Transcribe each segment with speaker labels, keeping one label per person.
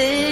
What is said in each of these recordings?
Speaker 1: big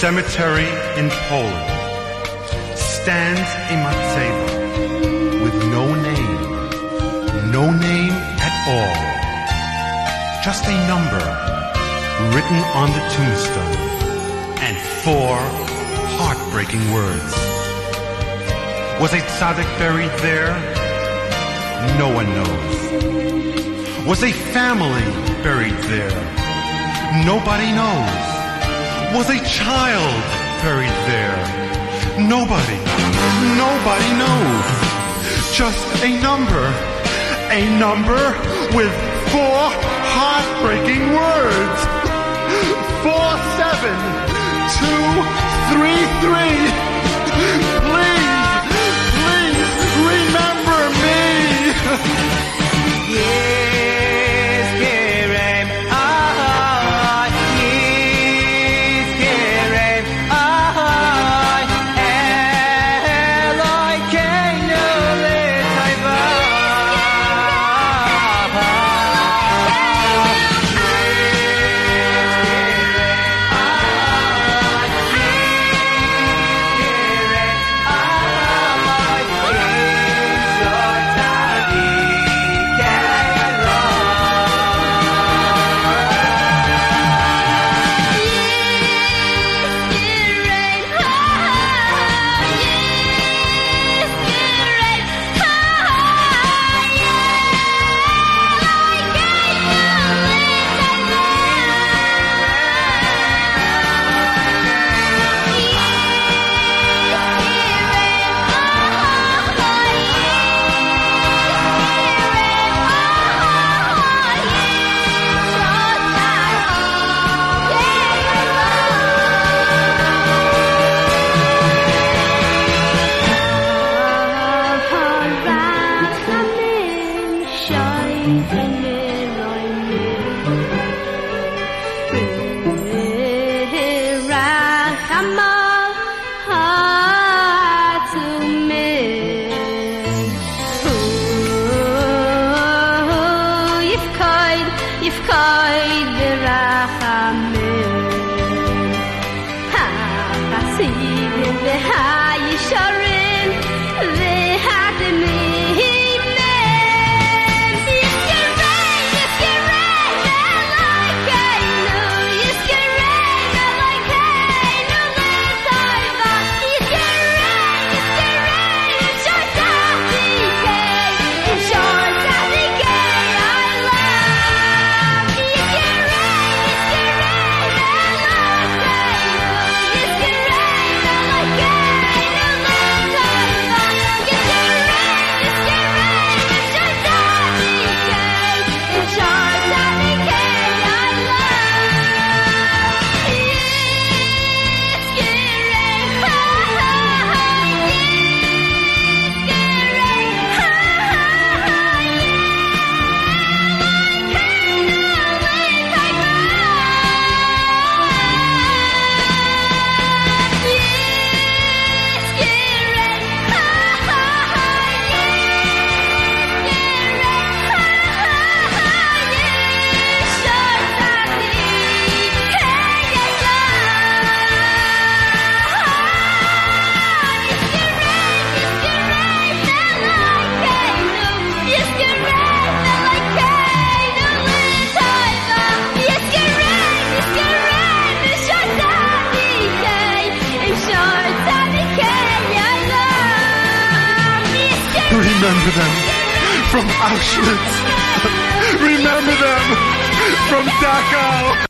Speaker 1: cemetery in Poland stands a matzeva with no name, no name at all. Just a number written on the tombstone and four heartbreaking words. Was a tzaddik buried there? No one knows. Was a family buried there? Nobody knows was a child buried there. Nobody, nobody knows. Just a number. A number with four heartbreaking words. Four, seven, two, three, three.
Speaker 2: Remember them from Auschwitz. Remember them from Dachau.